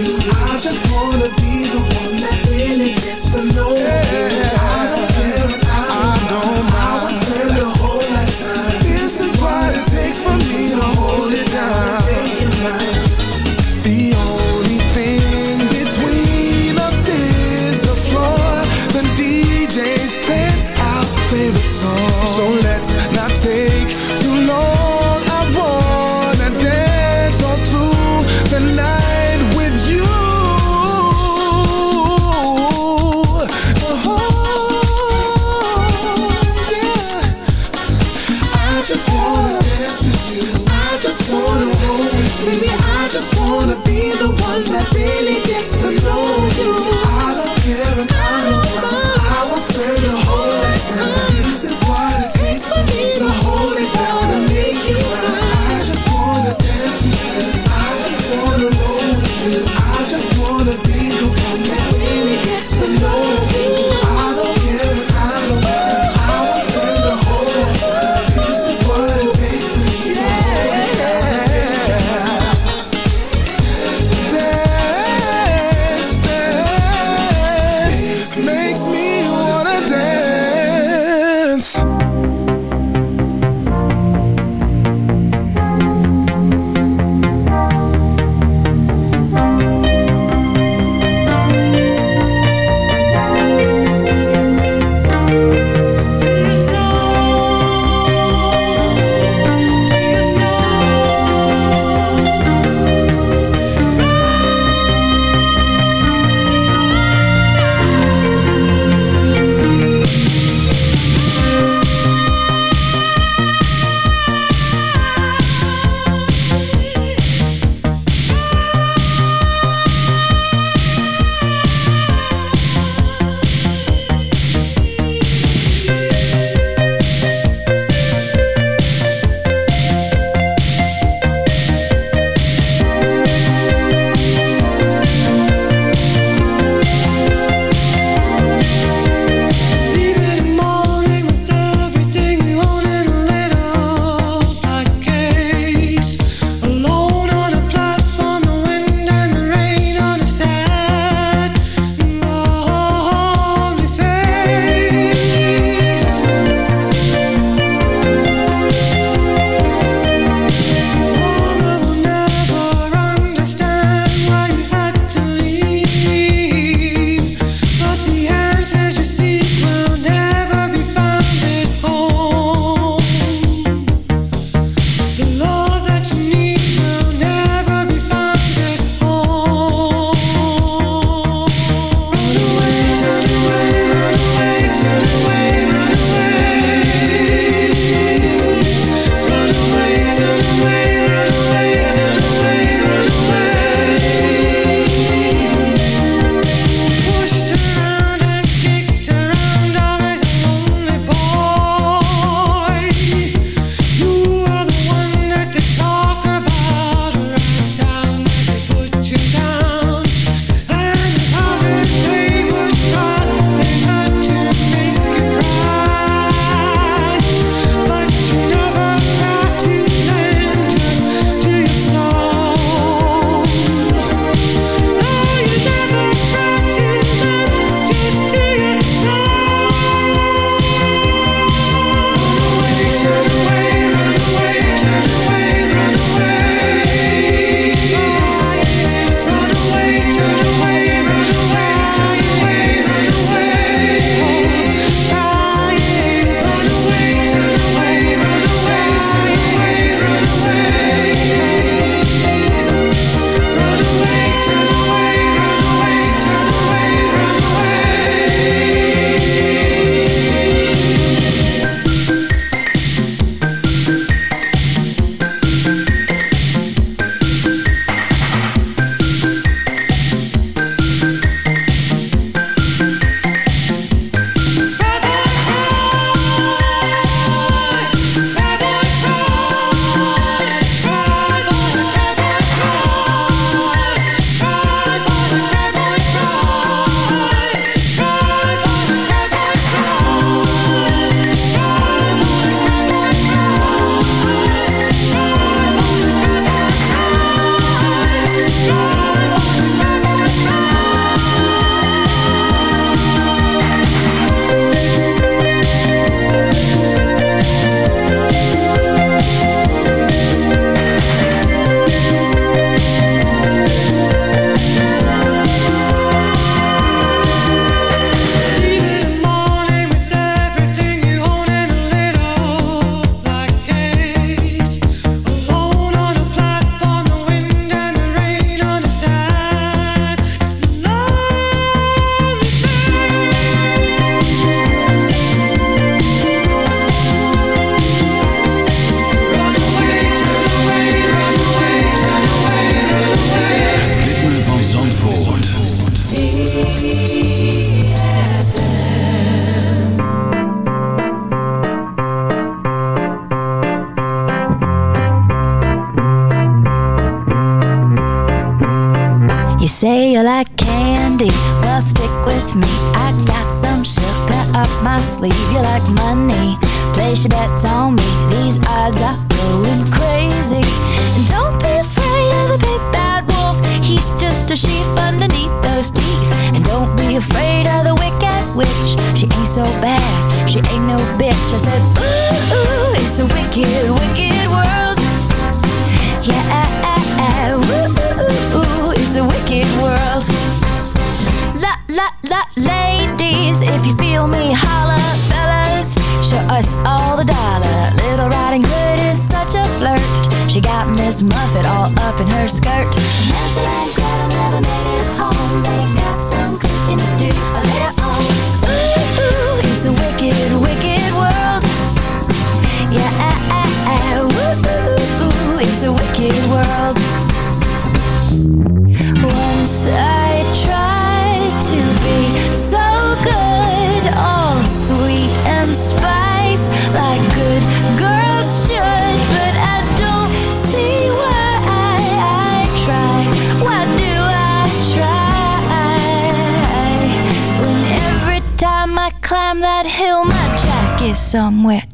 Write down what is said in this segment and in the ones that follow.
I just wanna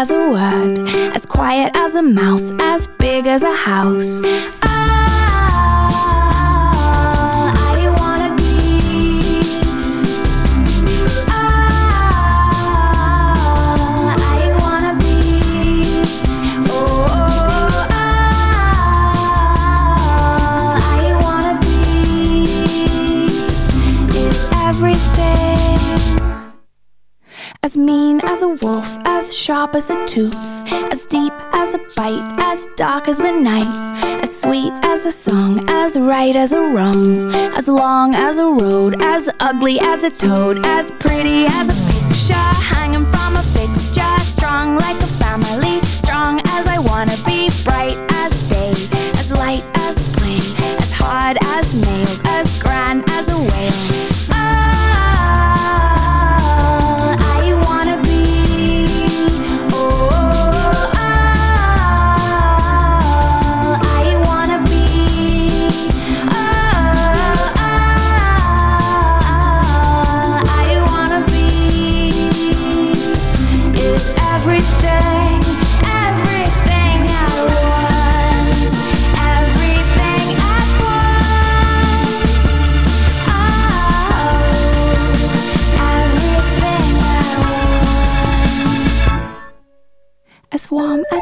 as a word As quiet as a mouse As big as a house. as the night As sweet as a song As right as a wrong As long as a road As ugly as a toad As pretty as a picture Hanging from a fixture Strong like a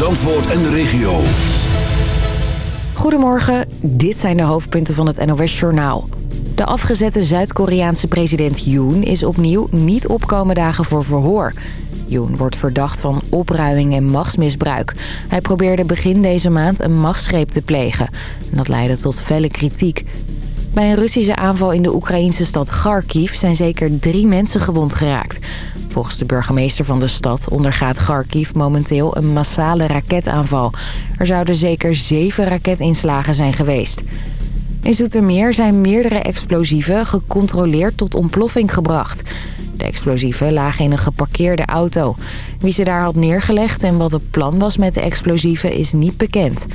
Zandvoort en de regio. Goedemorgen, dit zijn de hoofdpunten van het NOS-journaal. De afgezette Zuid-Koreaanse president Yoon is opnieuw niet opkomen dagen voor verhoor. Yoon wordt verdacht van opruiming en machtsmisbruik. Hij probeerde begin deze maand een machtsgreep te plegen. En dat leidde tot felle kritiek. Bij een Russische aanval in de Oekraïnse stad Kharkiv zijn zeker drie mensen gewond geraakt. Volgens de burgemeester van de stad ondergaat Kharkiv momenteel een massale raketaanval. Er zouden zeker zeven raketinslagen zijn geweest. In Zoetermeer zijn meerdere explosieven gecontroleerd tot ontploffing gebracht. De explosieven lagen in een geparkeerde auto. Wie ze daar had neergelegd en wat het plan was met de explosieven is niet bekend.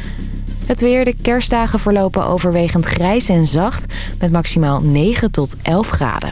Het weer, de kerstdagen verlopen overwegend grijs en zacht... met maximaal 9 tot 11 graden.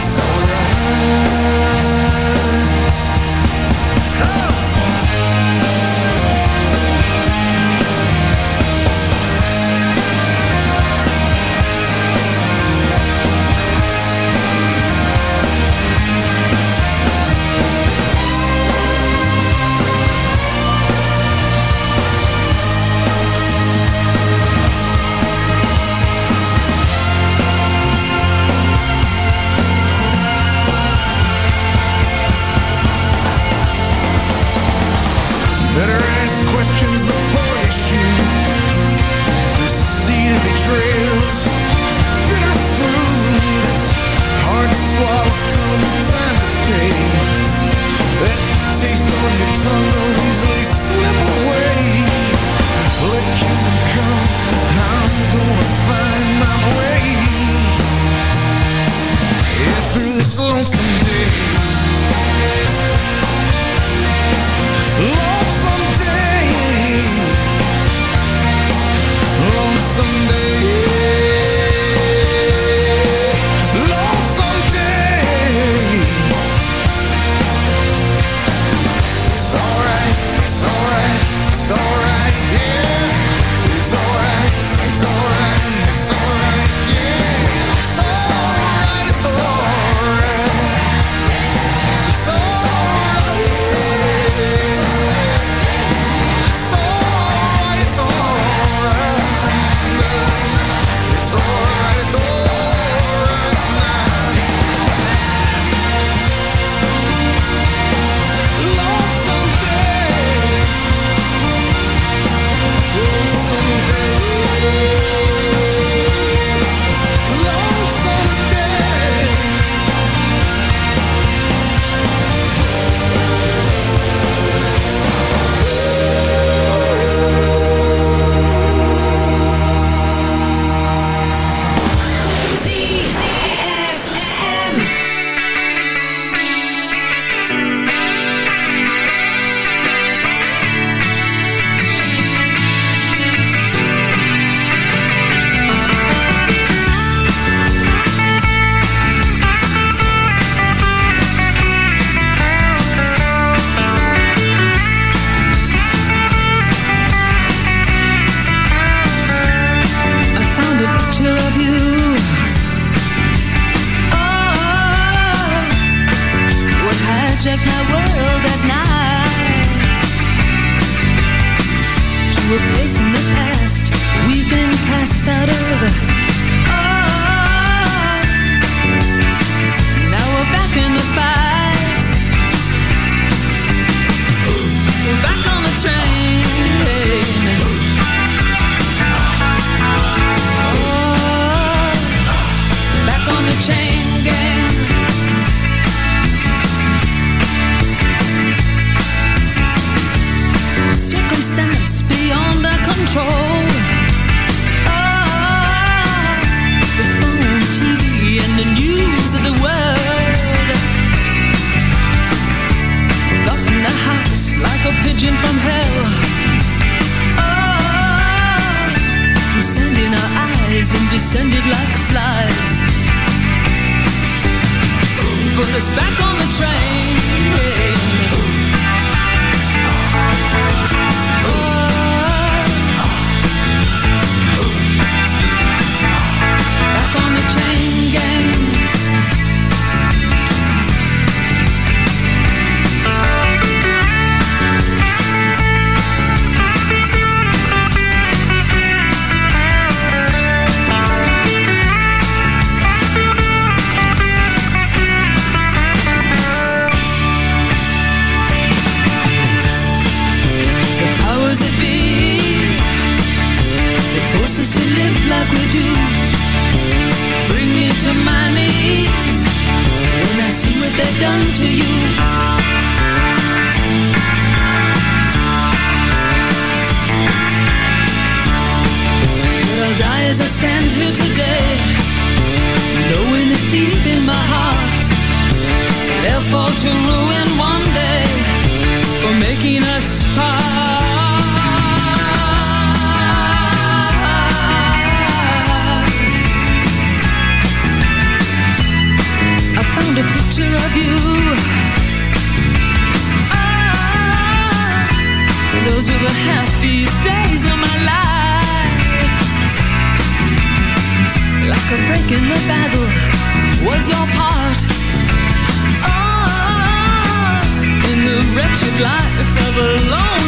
alright, your part. Ah, in the wretched life of a lone.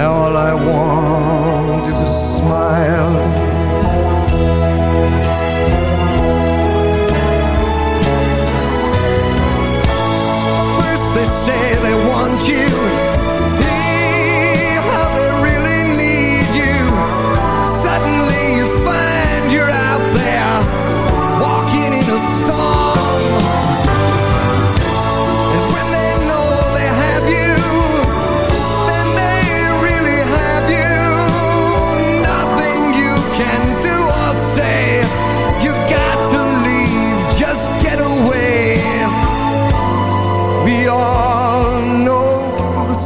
Now all I want is a smile. First they say they want you.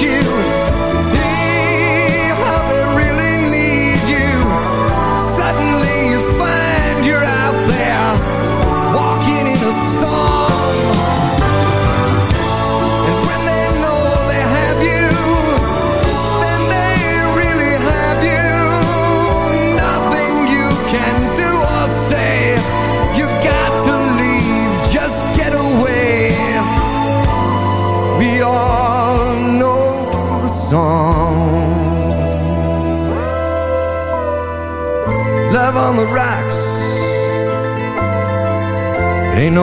you.